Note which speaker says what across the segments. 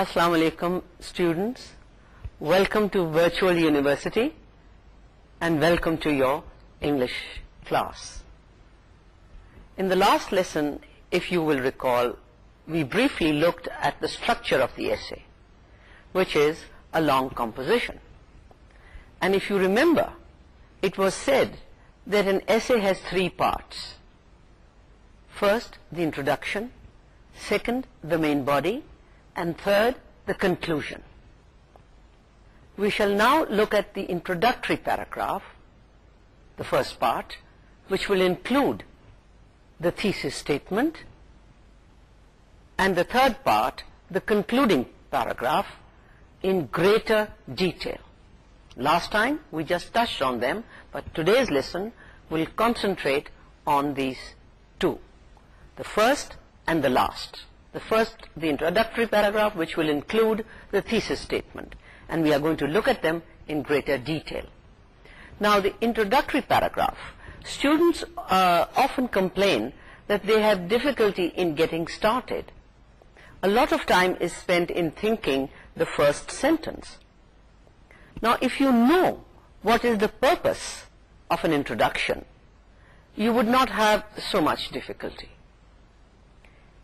Speaker 1: Assalamu alaikum students, welcome to Virtual University and welcome to your English class. In the last lesson, if you will recall, we briefly looked at the structure of the essay, which is a long composition. And if you remember, it was said that an essay has three parts. First, the introduction. Second, the main body and third, the conclusion. We shall now look at the introductory paragraph, the first part, which will include the thesis statement, and the third part, the concluding paragraph, in greater detail. Last time, we just touched on them, but today's lesson will concentrate on these two, the first and the last the first the introductory paragraph which will include the thesis statement and we are going to look at them in greater detail now the introductory paragraph students uh, often complain that they have difficulty in getting started a lot of time is spent in thinking the first sentence now if you know what is the purpose of an introduction you would not have so much difficulty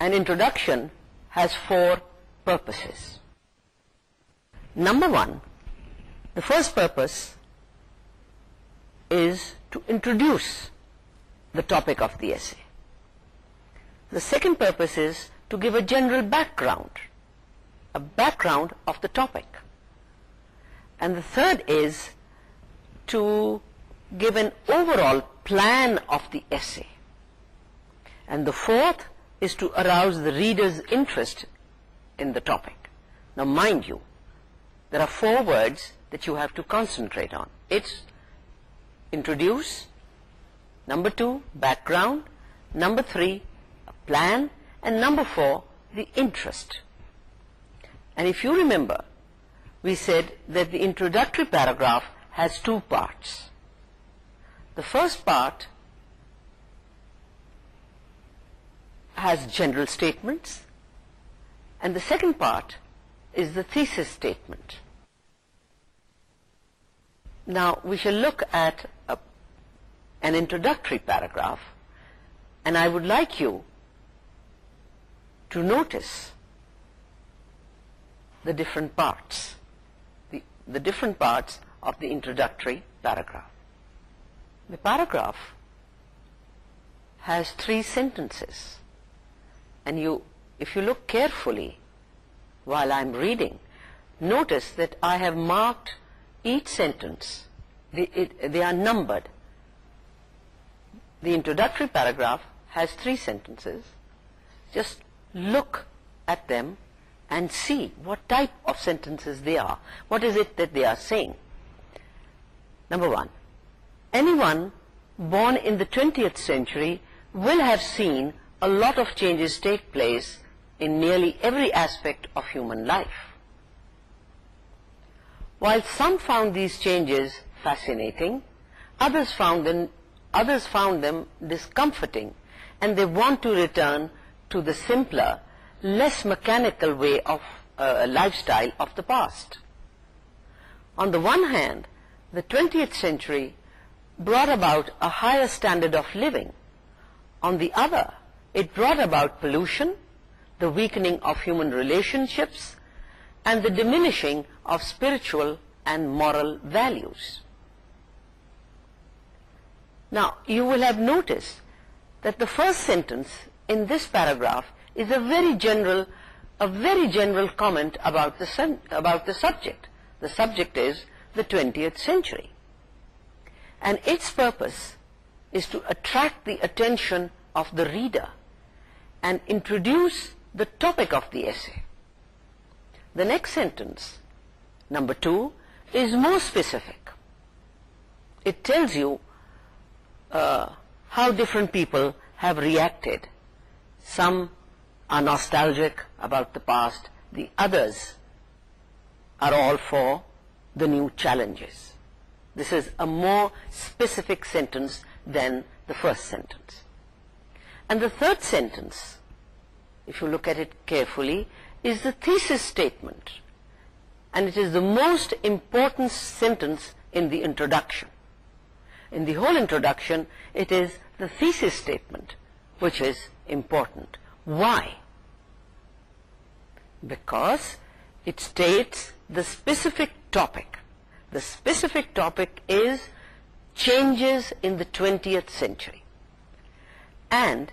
Speaker 1: an introduction has four purposes. Number one, the first purpose is to introduce the topic of the essay. The second purpose is to give a general background, a background of the topic. And the third is to give an overall plan of the essay. And the fourth is to arouse the reader's interest in the topic. Now mind you, there are four words that you have to concentrate on. It's introduce, number two, background, number three, a plan, and number four, the interest. And if you remember, we said that the introductory paragraph has two parts. The first part has general statements and the second part is the thesis statement. Now we shall look at an introductory paragraph and I would like you to notice the different parts, the different parts of the introductory paragraph. The paragraph has three sentences. And if you look carefully while I'm reading, notice that I have marked each sentence. They are numbered. The introductory paragraph has 3 sentences. Just look at them and see what type of sentences they are. What is it that they are saying? Number 1, anyone born in the 20th century will have seen a lot of changes take place in nearly every aspect of human life. While some found these changes fascinating, others found them, others found them discomforting and they want to return to the simpler, less mechanical way of a uh, lifestyle of the past. On the one hand, the 20th century brought about a higher standard of living. On the other, it brought about pollution, the weakening of human relationships, and the diminishing of spiritual and moral values. Now, you will have noticed that the first sentence in this paragraph is a very general, a very general comment about the, about the subject. The subject is the 20th century. And its purpose is to attract the attention of the reader and introduce the topic of the essay. The next sentence, number two, is more specific. It tells you uh, how different people have reacted. Some are nostalgic about the past, the others are all for the new challenges. This is a more specific sentence than the first sentence. And the third sentence, if you look at it carefully, is the thesis statement. And it is the most important sentence in the introduction. In the whole introduction, it is the thesis statement which is important. Why? Because it states the specific topic. The specific topic is changes in the 20th century. And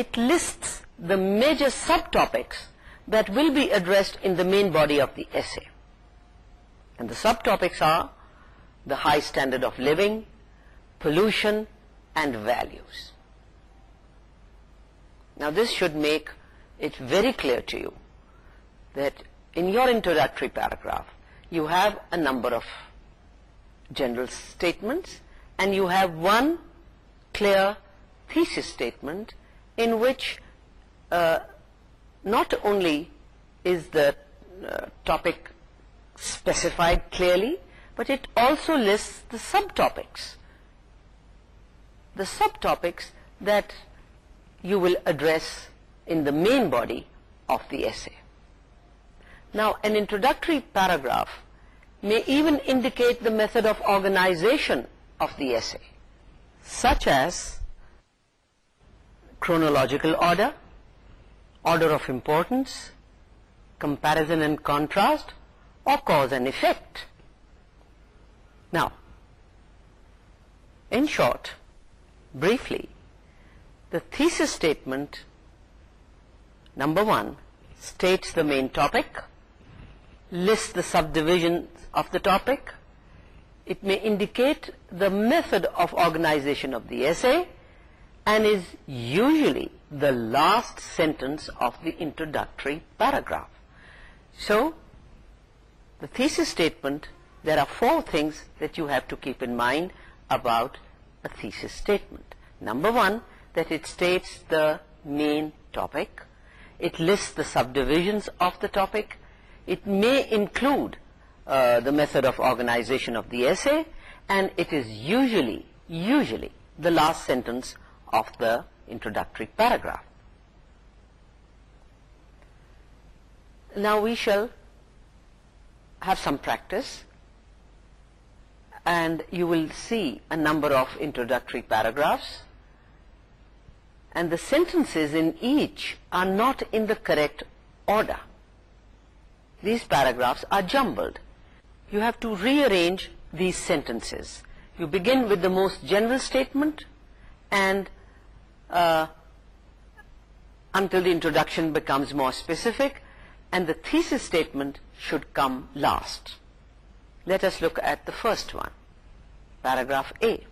Speaker 1: it lists the major subtopics that will be addressed in the main body of the essay. And the subtopics are the high standard of living, pollution, and values. Now this should make it very clear to you that in your introductory paragraph you have a number of general statements and you have one clear thesis statement in which uh, not only is the uh, topic specified clearly, but it also lists the subtopics, the subtopics that you will address in the main body of the essay. Now, an introductory paragraph may even indicate the method of organization of the essay, such as chronological order, order of importance, comparison and contrast or cause and effect. Now, in short, briefly, the thesis statement number one states the main topic, lists the subdivisions of the topic, it may indicate the method of organization of the essay, and is usually the last sentence of the introductory paragraph. So, the thesis statement, there are four things that you have to keep in mind about a thesis statement. Number one, that it states the main topic. It lists the subdivisions of the topic. It may include uh, the method of organization of the essay, and it is usually, usually, the last sentence of the introductory paragraph. Now we shall have some practice and you will see a number of introductory paragraphs and the sentences in each are not in the correct order. These paragraphs are jumbled. You have to rearrange these sentences. You begin with the most general statement and uh, until the introduction becomes more specific and the thesis statement should come last. Let us look at the first one, paragraph A.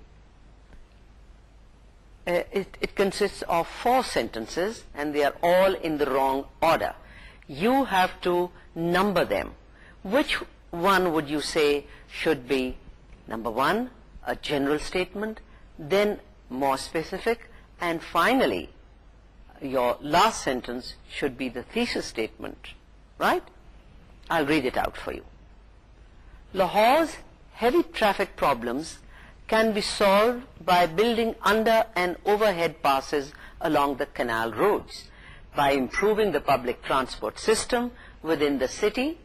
Speaker 1: Uh, it consists of four sentences and they are all in the wrong order. You have to number them. Which one would you say should be number one, a general statement, then more specific, and finally, your last sentence should be the thesis statement, right? I'll read it out for you. Lahore's heavy traffic problems can be solved by building under and overhead passes along the canal roads, by improving the public transport system within the city,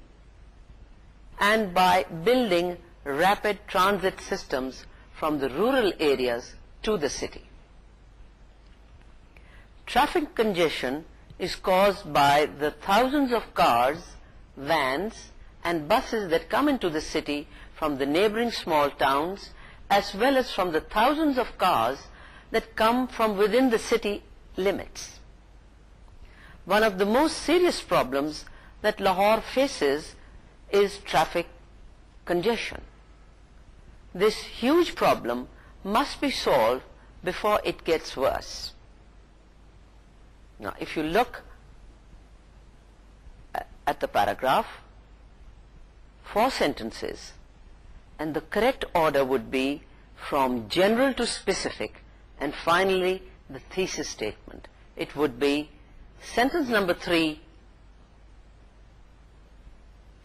Speaker 1: and by building rapid transit systems from the rural areas to the city traffic congestion is caused by the thousands of cars, vans and buses that come into the city from the neighboring small towns as well as from the thousands of cars that come from within the city limits. One of the most serious problems that Lahore faces is traffic congestion. This huge problem must be solved before it gets worse. Now, if you look uh, at the paragraph, four sentences, and the correct order would be from general to specific, and finally, the thesis statement. It would be sentence number three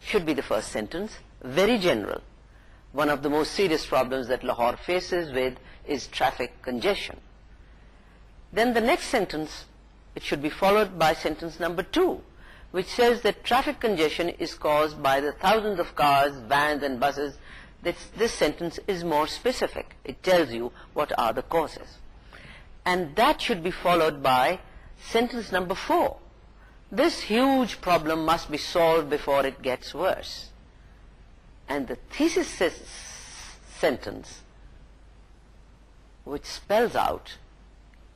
Speaker 1: should be the first sentence, very general. One of the most serious problems that Lahore faces with is traffic congestion. Then the next sentence it should be followed by sentence number two, which says that traffic congestion is caused by the thousands of cars, vans and buses. This, sentence is more specific. It tells you what are the causes. And that should be followed by sentence number four. This huge problem must be solved before it gets worse. And the thesis sentence, which spells out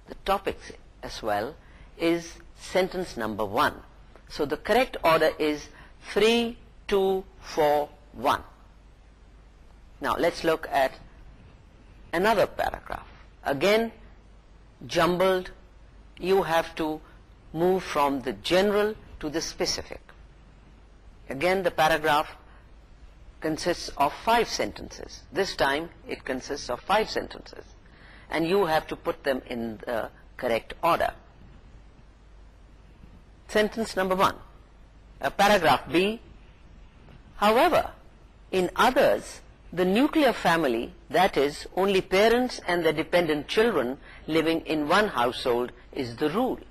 Speaker 1: the topics as well, is sentence number one. So the correct order is 3241. Now let's look at another paragraph. Again, jumbled, you have to move from the general to the specific. Again, the paragraph consists of five sentences. This time, it consists of five sentences. And you have to put them in the correct order. Sentence number one, uh, paragraph B. However, in others, the nuclear family, that is, only parents and their dependent children living in one household is the rule.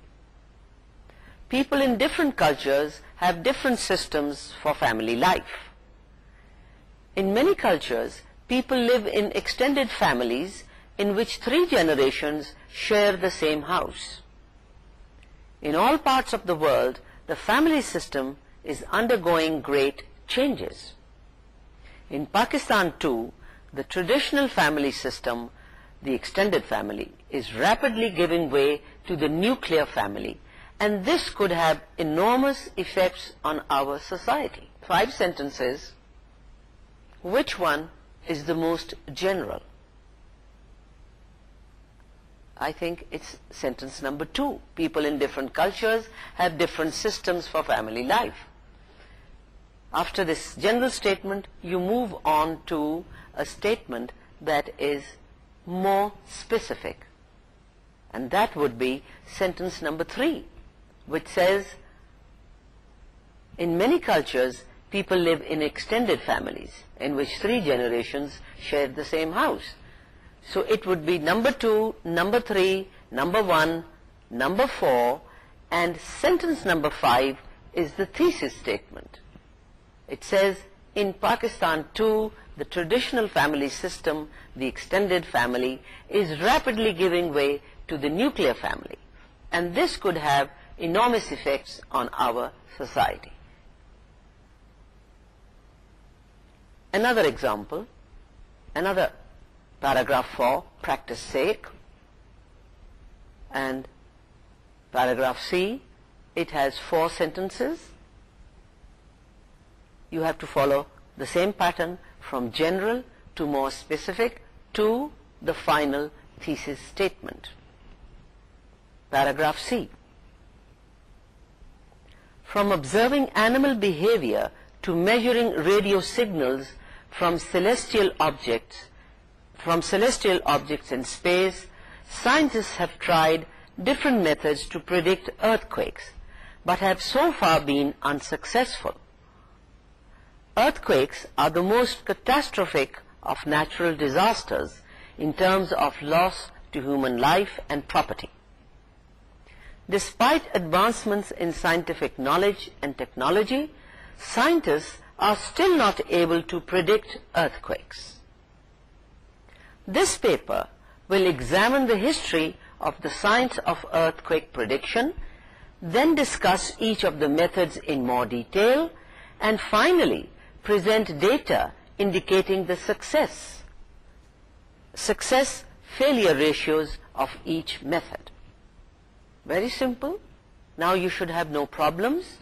Speaker 1: People in different cultures have different systems for family life. In many cultures, people live in extended families in which three generations share the same house. In all parts of the world, the family system is undergoing great changes. In Pakistan too, the traditional family system, the extended family, is rapidly giving way to the nuclear family and this could have enormous effects on our society. Five sentences, which one is the most general? I think it's sentence number two. People in different cultures have different systems for family life. After this general statement, you move on to a statement that is more specific. And that would be sentence number three, which says, in many cultures, people live in extended families in which three generations share the same house. So it would be number 2, number 3, number 1, number 4, and sentence number 5 is the thesis statement. It says, in Pakistan too, the traditional family system, the extended family, is rapidly giving way to the nuclear family. And this could have enormous effects on our society. Another example, another paragraph 4 practice sake and paragraph C it has four sentences you have to follow the same pattern from general to more specific to the final thesis statement paragraph C from observing animal behavior to measuring radio signals from celestial objects from celestial objects in space, scientists have tried different methods to predict earthquakes, but have so far been unsuccessful. Earthquakes are the most catastrophic of natural disasters in terms of loss to human life and property. Despite advancements in scientific knowledge and technology, scientists are still not able to predict earthquakes. This paper will examine the history of the science of earthquake prediction, then discuss each of the methods in more detail, and finally present data indicating the success, success-failure ratios of each method. Very simple. Now you should have no problems,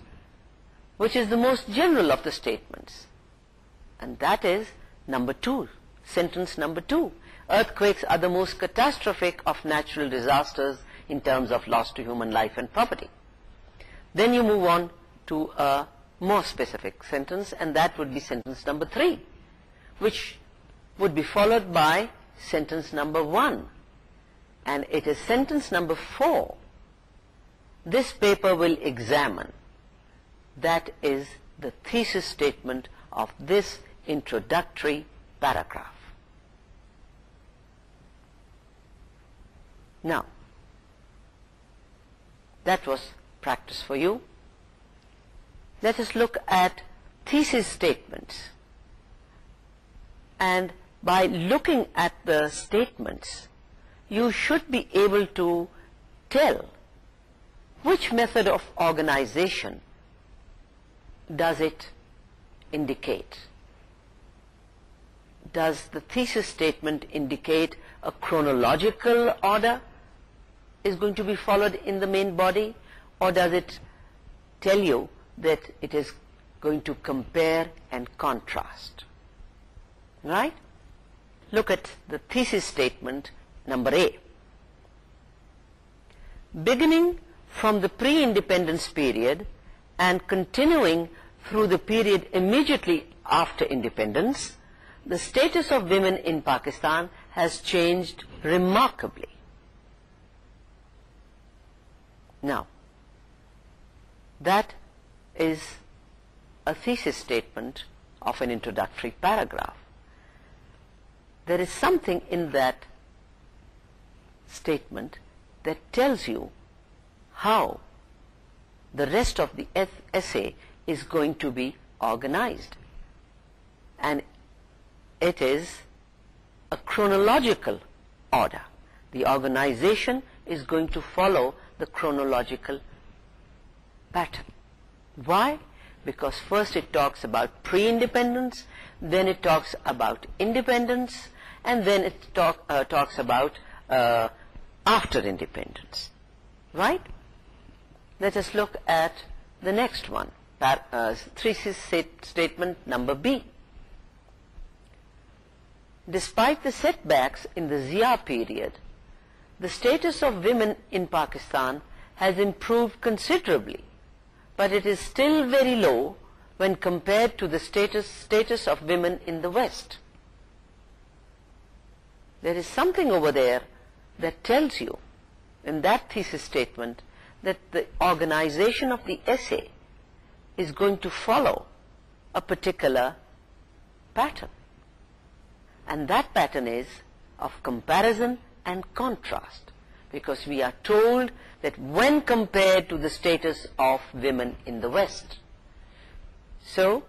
Speaker 1: which is the most general of the statements. And that is number two, sentence number two earthquakes are the most catastrophic of natural disasters in terms of loss to human life and property. Then you move on to a more specific sentence and that would be sentence number three which would be followed by sentence number one and it is sentence number four this paper will examine that is the thesis statement of this introductory paragraph now that was practice for you let us look at thesis statements and by looking at the statements you should be able to tell which method of organization does it indicate does the thesis statement indicate a chronological order is going to be followed in the main body or does it tell you that it is going to compare and contrast right look at the thesis statement number a beginning from the pre-independence period and continuing through the period immediately after independence the status of women in Pakistan has changed remarkably Now, that is a thesis statement of an introductory paragraph. There is something in that statement that tells you how the rest of the essay is going to be organized. And it is a chronological order. The organization is going to follow the chronological pattern. Why? Because first it talks about pre-independence, then it talks about independence, and then it uh, talks about uh, after independence. Right? Let us look at the next one. Uh, statement number B. Despite the setbacks in the Zia period, the status of women in Pakistan has improved considerably, but it is still very low when compared to the status, status of women in the West. There is something over there that tells you in that thesis statement that the organization of the essay is going to follow a particular pattern. And that pattern is of comparison and contrast because we are told that when compared to the status of women in the West. So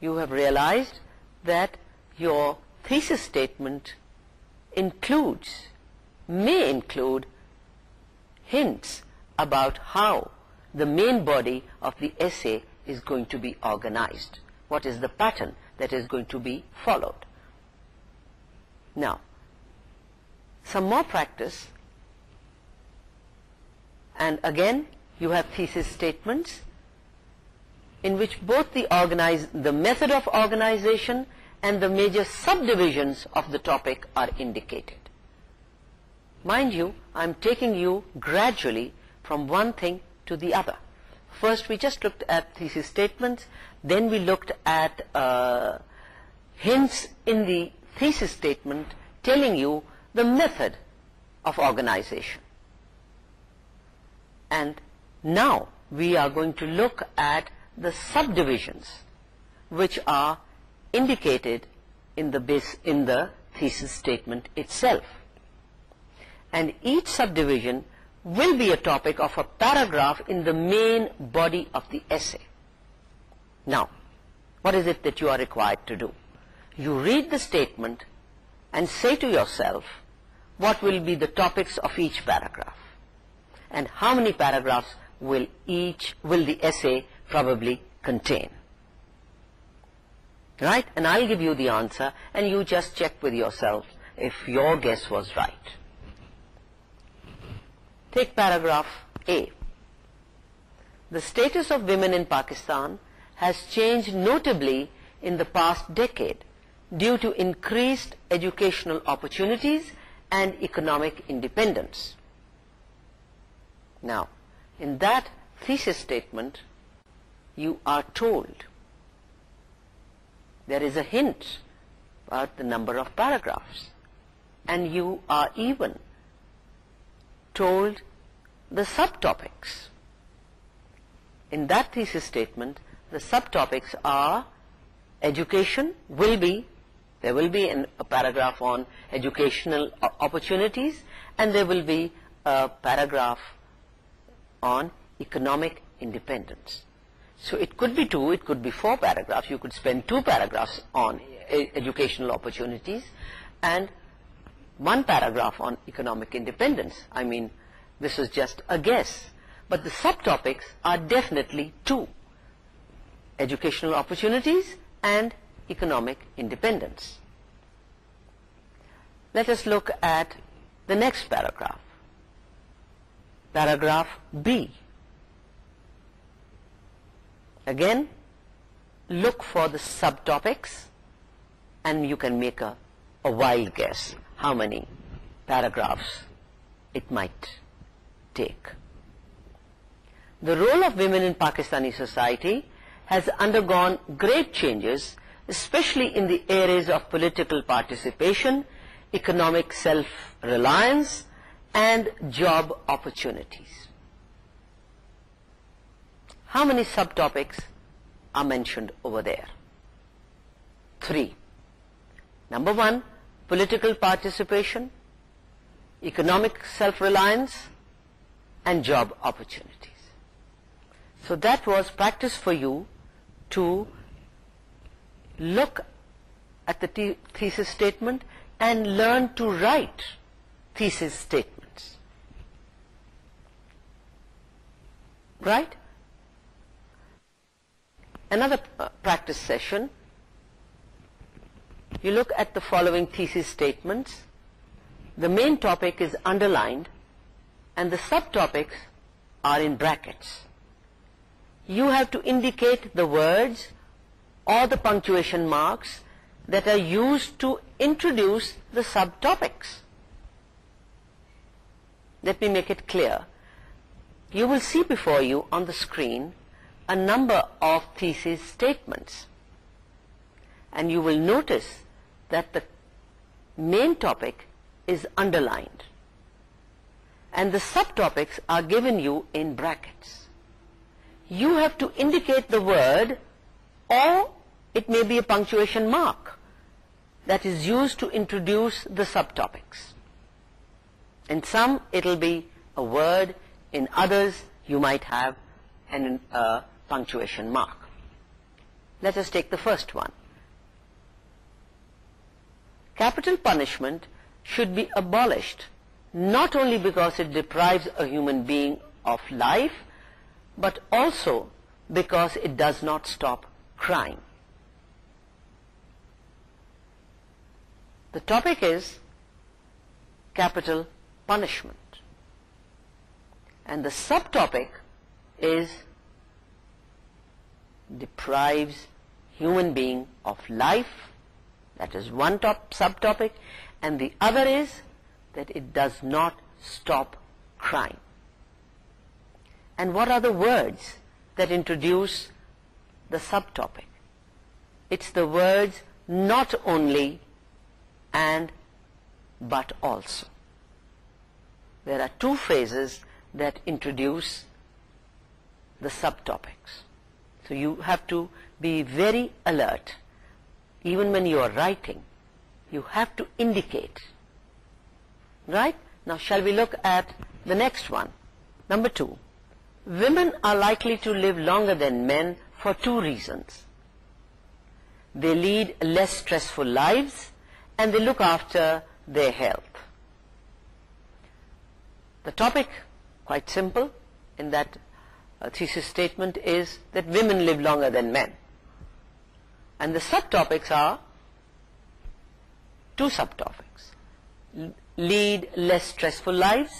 Speaker 1: you have realized that your thesis statement includes, may include hints about how the main body of the essay is going to be organized. What is the pattern that is going to be followed? Now, some more practice and again you have thesis statements in which both the method of organization and the major subdivisions of the topic are indicated mind you I'm taking you gradually from one thing to the other first we just looked at thesis statements then we looked at uh, hints in the thesis statement telling you the method of organization. And now we are going to look at the subdivisions which are indicated in the thesis statement itself. And each subdivision will be a topic of a paragraph in the main body of the essay. Now, what is it that you are required to do? You read the statement and say to yourself, what will be the topics of each paragraph and how many paragraphs will each will the essay probably contain right and I'll give you the answer and you just check with yourself if your guess was right take paragraph A the status of women in Pakistan has changed notably in the past decade due to increased educational opportunities and economic independence. Now, in that thesis statement, you are told there is a hint about the number of paragraphs, and you are even told the subtopics. In that thesis statement, the subtopics are education will be there will be a paragraph on educational opportunities and there will be a paragraph on economic independence. So it could be two, it could be four paragraphs. You could spend two paragraphs on educational opportunities and one paragraph on economic independence. I mean, this is just a guess. But the subtopics are definitely two. Educational opportunities and economic independence. Let us look at the next paragraph. Paragraph B. Again, look for the subtopics and you can make a, wild guess how many paragraphs it might take. The role of women in Pakistani society has undergone great changes especially in the areas of political participation, economic self-reliance, and job opportunities. How many subtopics are mentioned over there? Three. Number one, political participation, economic self-reliance, and job opportunities. So that was practice for you to look at the thesis statement and learn to write thesis statements. Right? Another uh, practice session, you look at the following thesis statements. The main topic is underlined and the subtopics are in brackets. You have to indicate the words or the punctuation marks that are used to introduce the subtopics. Let me make it clear. You will see before you on the screen a number of thesis statements and you will notice that the main topic is underlined and the subtopics are given you in brackets. You have to indicate the word or it may be a punctuation mark that is used to introduce the subtopics. In some, it'll be a word. In others, you might have an, a uh, punctuation mark. Let us take the first one. Capital punishment should be abolished not only because it deprives a human being of life, but also because it does not stop crime. The topic is capital punishment and the subtopic is deprives human being of life that is one top subtopic and the other is that it does not stop crime and what are the words that introduce the subtopic. It's the words not only and but also. There are two phases that introduce the subtopics. So you have to be very alert. Even when you are writing, you have to indicate. Right? Now shall we look at the next one? Number two. Women are likely to live longer than men for two reasons. They lead less stressful lives and they look after their health. The topic, quite simple in that uh, thesis statement is that women live longer than men. And the subtopics are two subtopics. Lead less stressful lives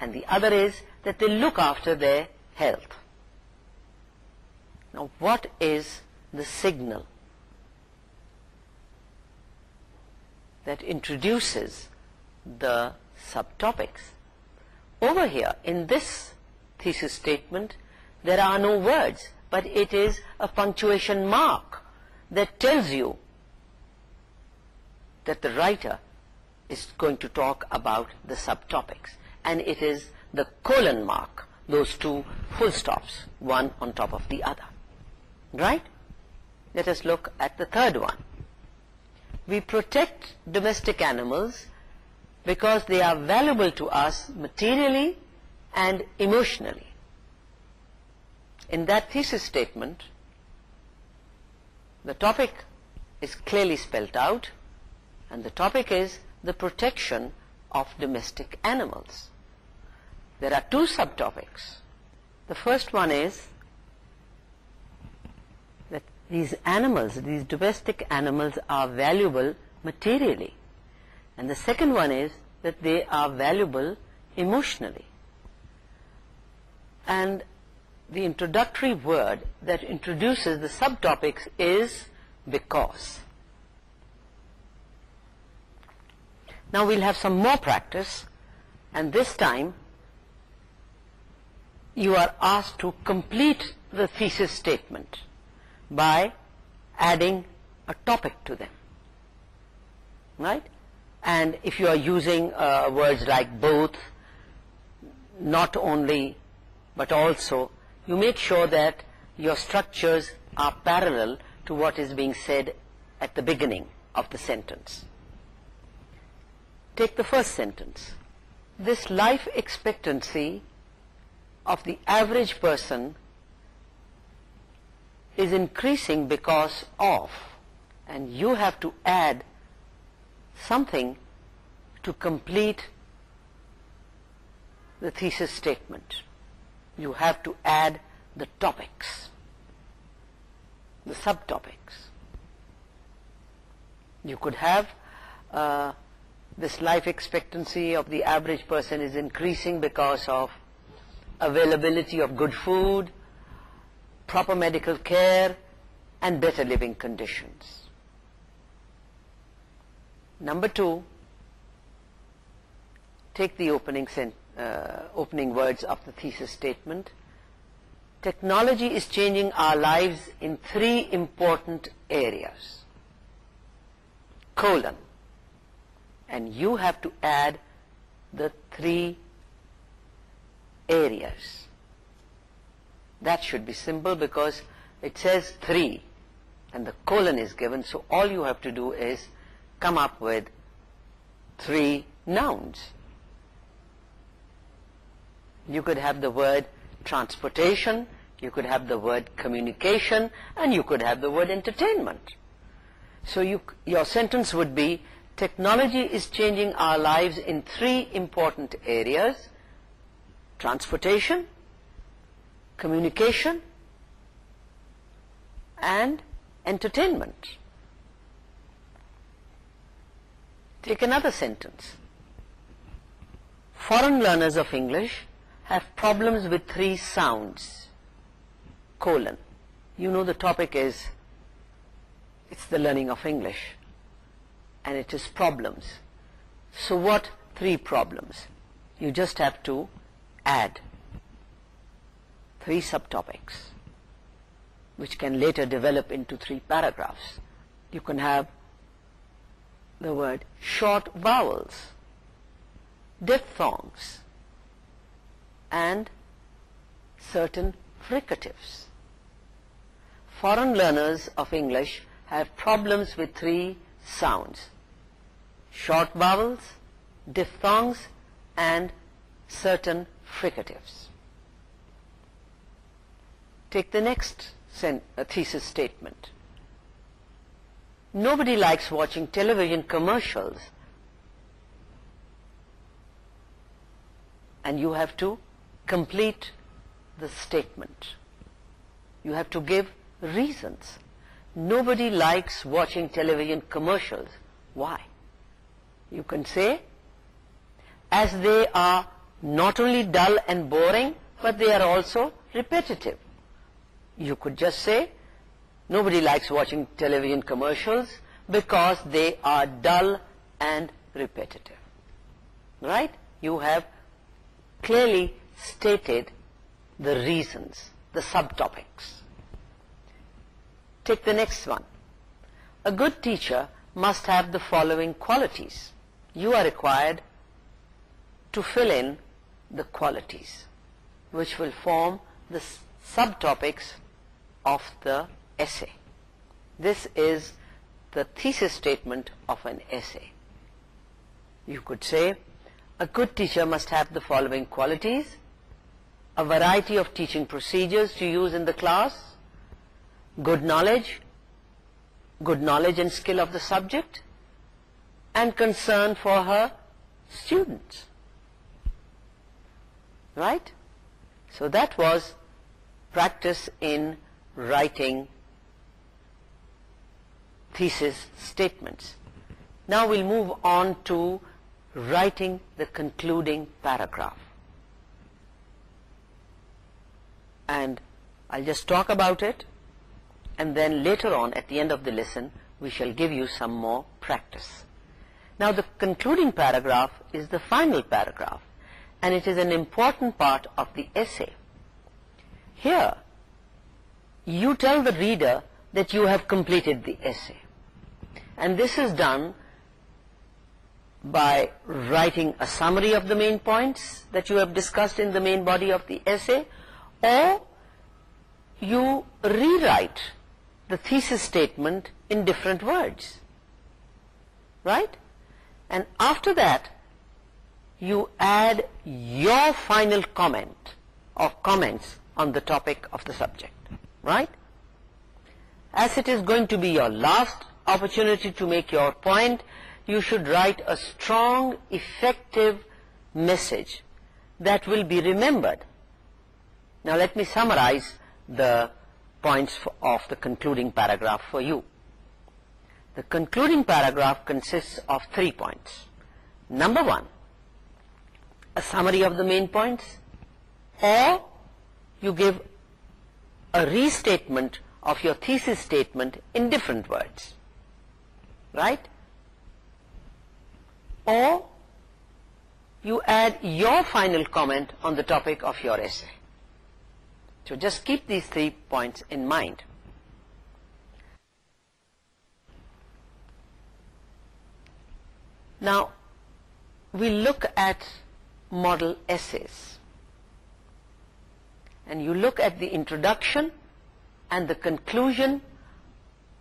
Speaker 1: and the other is that they look after their health. Now what is the signal that introduces the subtopics? Over here in this thesis statement there are no words but it is a punctuation mark that tells you that the writer is going to talk about the subtopics and it is the colon mark those two full stops one on top of the other right let us look at the third one we protect domestic animals because they are valuable to us materially and emotionally in that thesis statement the topic is clearly spelled out and the topic is the protection of domestic animals there are two subtopics the first one is these animals, these domestic animals are valuable materially. And the second one is that they are valuable emotionally. And the introductory word that introduces the subtopics is because. Now we'll have some more practice and this time you are asked to complete the thesis statement by adding a topic to them right and if you are using uh, words like both not only but also you make sure that your structures are parallel to what is being said at the beginning of the sentence take the first sentence this life expectancy of the average person is increasing because of and you have to add something to complete the thesis statement you have to add the topics the subtopics you could have uh, this life expectancy of the average person is increasing because of availability of good food proper medical care and better living conditions. Number two, take the opening, uh, opening words of the thesis statement. Technology is changing our lives in three important areas. Colon. And you have to add the three areas that should be simple because it says 3 and the colon is given so all you have to do is come up with three nouns you could have the word transportation you could have the word communication and you could have the word entertainment so your sentence would be technology is changing our lives in three important areas transportation communication and entertainment. Take another sentence. Foreign learners of English have problems with three sounds, colon. You know the topic is, it's the learning of English and it is problems. So what three problems? You just have to add three subtopics which can later develop into three paragraphs. You can have the word short vowels, diphthongs, and certain fricatives. Foreign learners of English have problems with three sounds, short vowels, diphthongs, and certain fricatives take the next uh, thesis statement. Nobody likes watching television commercials and you have to complete the statement. You have to give reasons. Nobody likes watching television commercials. Why? You can say, as they are not only dull and boring, but they are also repetitive you could just say, nobody likes watching television commercials because they are dull and repetitive. Right? You have clearly stated the reasons, the subtopics. Take the next one. A good teacher must have the following qualities. You are required to fill in the qualities which will form the subtopics of the essay. This is the thesis statement of an essay. You could say, a good teacher must have the following qualities, a variety of teaching procedures to use in the class, good knowledge, good knowledge and skill of the subject, and concern for her students. Right? So that was practice in writing thesis statements. Now we'll move on to writing the concluding paragraph. And I'll just talk about it and then later on at the end of the lesson we shall give you some more practice. Now the concluding paragraph is the final paragraph and it is an important part of the essay. Here you tell the reader that you have completed the essay. And this is done by writing a summary of the main points that you have discussed in the main body of the essay or you rewrite the thesis statement in different words. Right? And after that, you add your final comment or comments on the topic of the subject right as it is going to be your last opportunity to make your point you should write a strong effective message that will be remembered now let me summarize the points of the concluding paragraph for you the concluding paragraph consists of three points number one a summary of the main points or you give a restatement of your thesis statement in different words. Right? Or you add your final comment on the topic of your essay. So just keep these three points in mind. Now, we look at model essays and you look at the introduction and the conclusion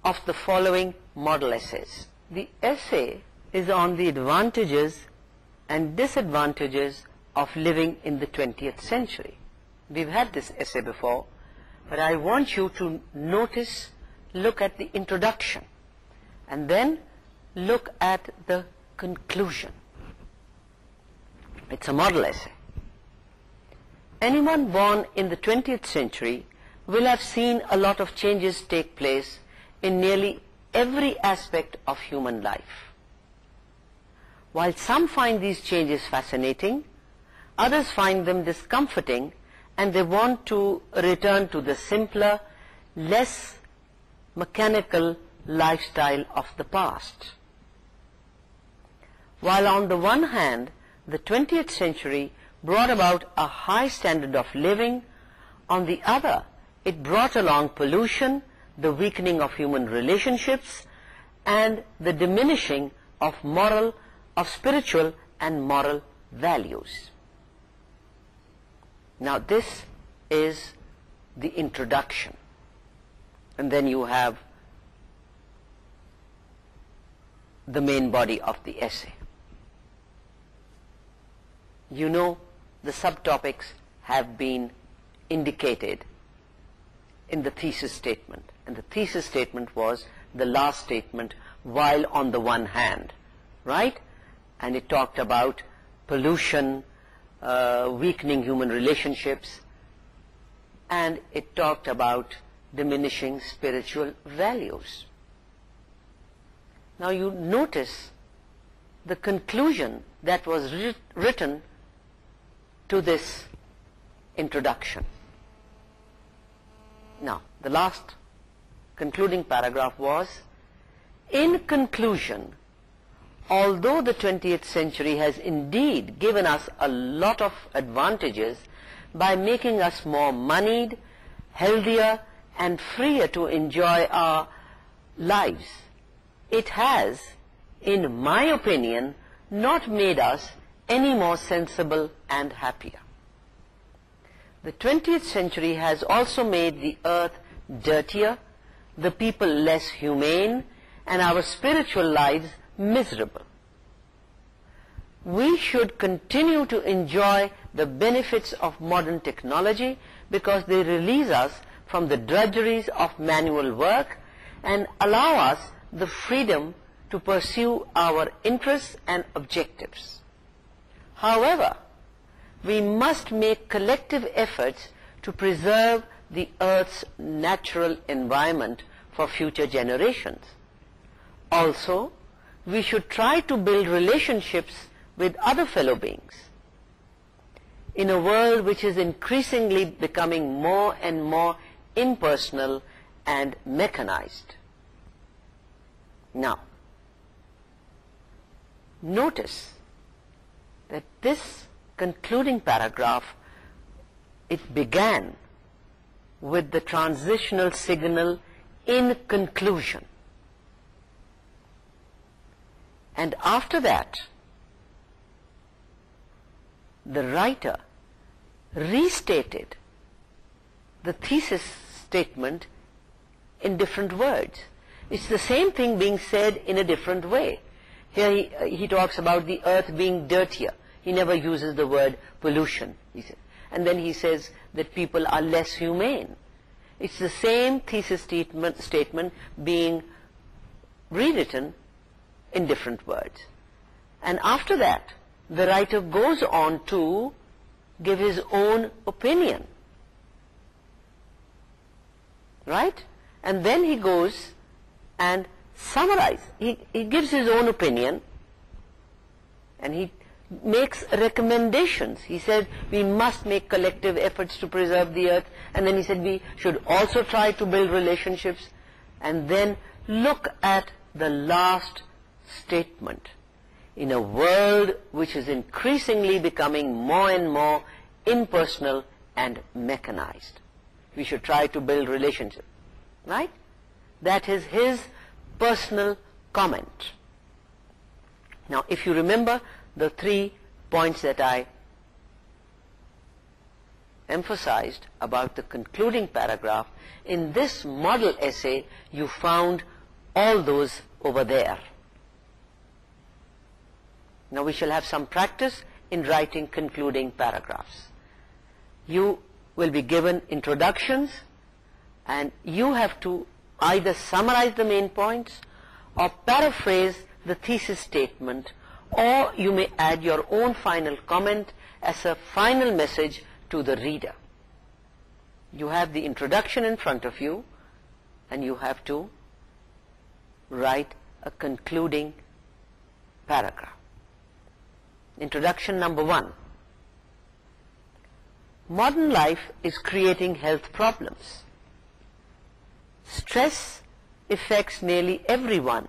Speaker 1: of the following model essays. The essay is on the advantages and disadvantages of living in the 20th century. We've had this essay before, but I want you to notice, look at the introduction, and then look at the conclusion. It's a model essay. Anyone born in the 20th century will have seen a lot of changes take place in nearly every aspect of human life. While some find these changes fascinating, others find them discomforting and they want to return to the simpler, less mechanical lifestyle of the past. While on the one hand, the 20th century brought about a high standard of living. On the other, it brought along pollution, the weakening of human relationships, and the diminishing of moral, of spiritual and moral values. Now this is the introduction. And then you have the main body of the essay. You know the subtopics have been indicated in the thesis statement. And the thesis statement was the last statement, while on the one hand, right? And it talked about pollution, uh, weakening human relationships, and it talked about diminishing spiritual values. Now you notice the conclusion that was written to this introduction. Now, the last concluding paragraph was, In conclusion, although the 20th century has indeed given us a lot of advantages by making us more moneyed, healthier and freer to enjoy our lives, it has, in my opinion, not made us any more sensible and happier. The 20th century has also made the earth dirtier, the people less humane, and our spiritual lives miserable. We should continue to enjoy the benefits of modern technology because they release us from the drudgeries of manual work and allow us the freedom to pursue our interests and objectives. However, we must make collective efforts to preserve the Earth's natural environment for future generations. Also, we should try to build relationships with other fellow beings. In a world which is increasingly becoming more and more impersonal and mechanized. Now, notice that this concluding paragraph it began with the transitional signal in conclusion and after that the writer restated the thesis statement in different words it's the same thing being said in a different way here he, uh, talks about the earth being dirtier he never uses the word pollution he said and then he says that people are less humane it's the same thesis statement being rewritten in different words and after that the writer goes on to give his own opinion right and then he goes and summarize he, he gives his own opinion and he makes recommendations. He said we must make collective efforts to preserve the earth and then he said we should also try to build relationships and then look at the last statement. In a world which is increasingly becoming more and more impersonal and mechanized, we should try to build relationships. Right? That is his personal comment. Now, if you remember, the three points that I emphasized about the concluding paragraph in this model essay you found all those over there now we shall have some practice in writing concluding paragraphs you will be given introductions and you have to either summarize the main points or paraphrase the thesis statement or you may add your own final comment as a final message to the reader. You have the introduction in front of you and you have to write a concluding paragraph. Introduction number one. Modern life is creating health problems. Stress affects nearly everyone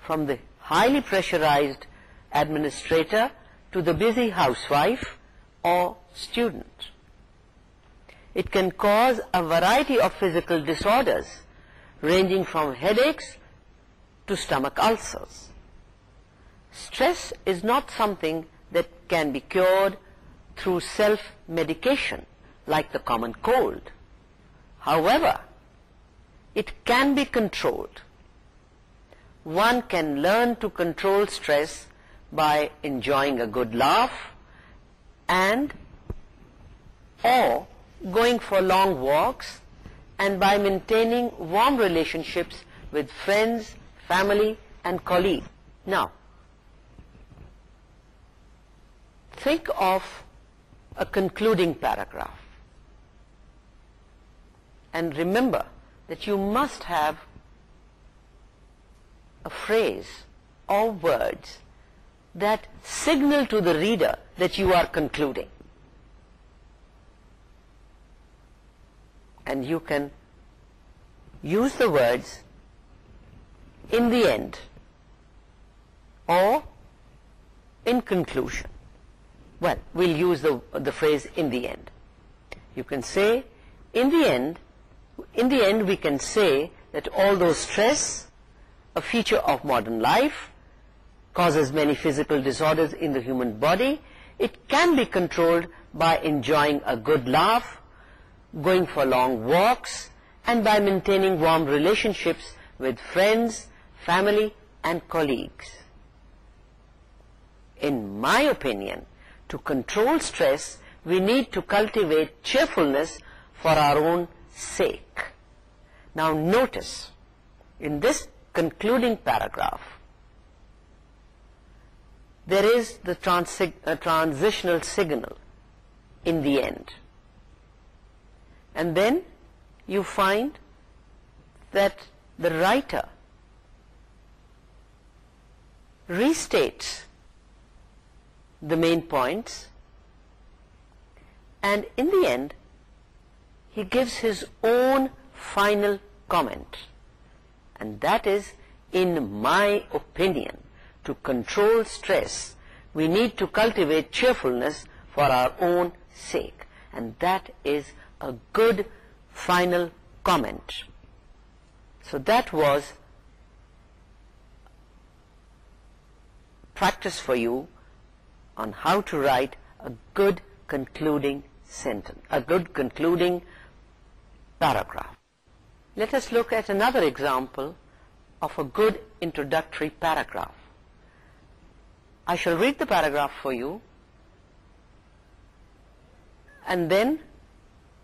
Speaker 1: from the highly pressurized administrator to the busy housewife or student. It can cause a variety of physical disorders ranging from headaches to stomach ulcers. Stress is not something that can be cured through self-medication like the common cold. However, it can be controlled. One can learn to control stress by enjoying a good laugh and or going for long walks and by maintaining warm relationships with friends, family and colleagues. Now, think of a concluding paragraph and remember that you must have a phrase or words that signal to the reader that you are concluding. And you can use the words in the end or in conclusion. Well, we'll use the, the phrase in the end. You can say in the end, in the end we can say that although stress, a feature of modern life, causes many physical disorders in the human body. It can be controlled by enjoying a good laugh, going for long walks, and by maintaining warm relationships with friends, family, and colleagues. In my opinion, to control stress, we need to cultivate cheerfulness for our own sake. Now notice, in this concluding paragraph, there is the uh, transitional signal in the end. And then you find that the writer restates the main points and in the end he gives his own final comment and that is in my opinion to control stress, we need to cultivate cheerfulness for our own sake. And that is a good final comment. So that was practice for you on how to write a good concluding sentence, a good concluding paragraph. Let us look at another example of a good introductory paragraph. I shall read the paragraph for you and then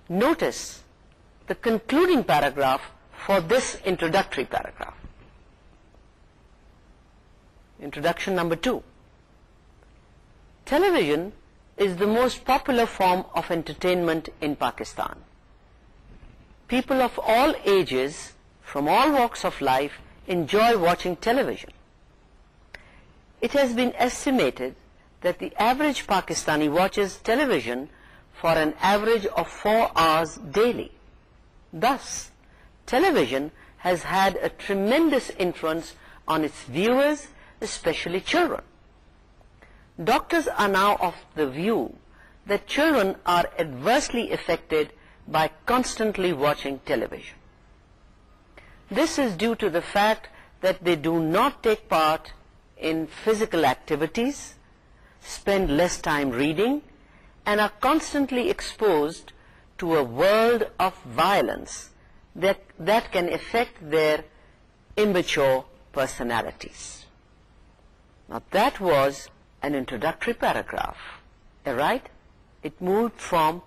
Speaker 1: notice the concluding paragraph for this introductory paragraph. Introduction number two. Television is the most popular form of entertainment in Pakistan. People of all ages from all walks of life enjoy watching television. It has been estimated that the average Pakistani watches television for an average of four hours daily. Thus, television has had a tremendous influence on its viewers, especially children. Doctors are now of the view that children are adversely affected by constantly watching television. This is due to the fact that they do not take part in physical activities, spend less time reading, and are constantly exposed to a world of violence that, that can affect their immature personalities. Now that was an introductory paragraph, right? It moved from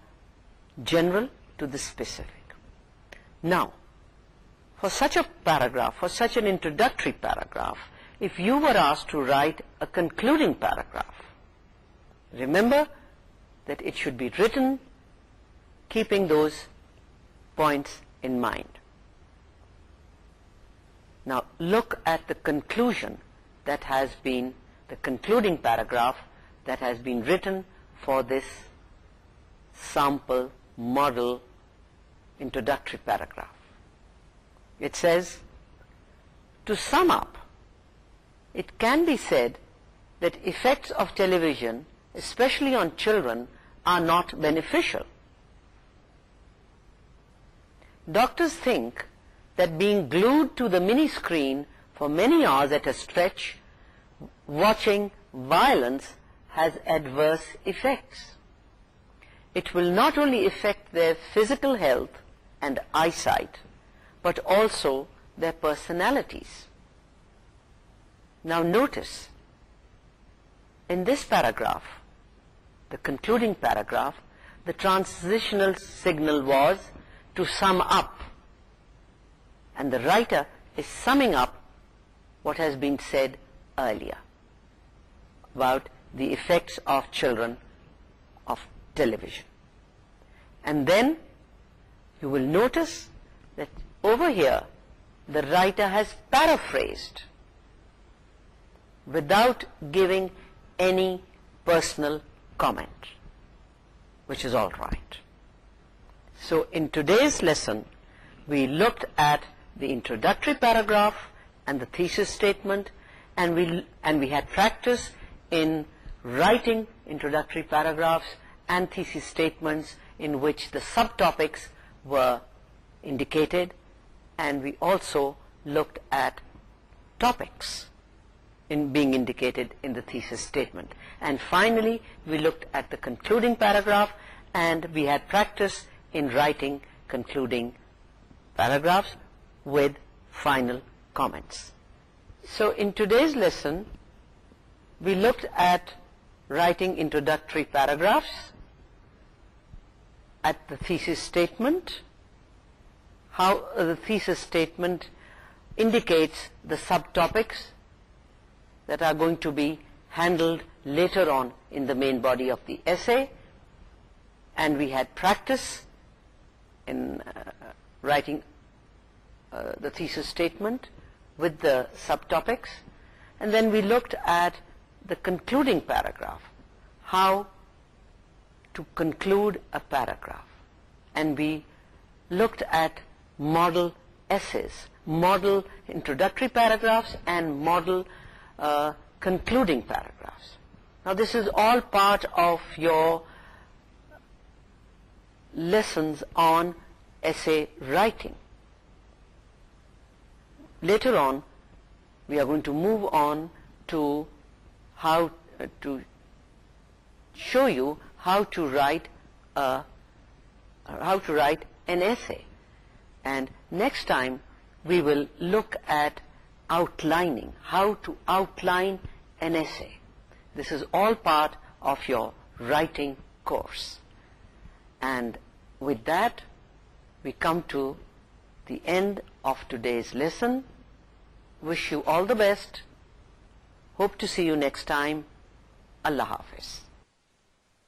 Speaker 1: general to the specific. Now, for such a paragraph, for such an introductory paragraph, if you were asked to write a concluding paragraph, remember that it should be written keeping those points in mind. Now look at the conclusion that has been, the concluding paragraph that has been written for this sample model introductory paragraph. It says, to sum up, it can be said that effects of television, especially on children, are not beneficial. Doctors think that being glued to the mini-screen for many hours at a stretch, watching violence has adverse effects. It will not only affect their physical health and eyesight, but also their personalities. Now notice, in this paragraph, the concluding paragraph, the transitional signal was to sum up. And the writer is summing up what has been said earlier about the effects of children of television. And then you will notice that over here the writer has paraphrased without giving any personal comment which is all right so in today's lesson we looked at the introductory paragraph and the thesis statement and we and we had practice in writing introductory paragraphs and thesis statements in which the subtopics were indicated and we also looked at topics in being indicated in the thesis statement. And finally, we looked at the concluding paragraph and we had practice in writing concluding paragraphs with final comments. So in today's lesson, we looked at writing introductory paragraphs, at the thesis statement, how the thesis statement indicates the subtopics that are going to be handled later on in the main body of the essay and we had practice in uh, writing uh, the thesis statement with the subtopics and then we looked at the concluding paragraph how to conclude a paragraph and we looked at model essays model introductory paragraphs and model uh, concluding paragraphs. Now this is all part of your lessons on essay writing. Later on we are going to move on to how uh, to show you how to write a uh, how to write an essay and next time we will look at outlining, how to outline an essay. This is all part of your writing course. And with that, we come to the end of today's lesson. Wish you all the best. Hope to see you next time. Allah Hafiz.